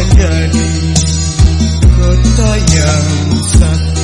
menjadi kota yang satu.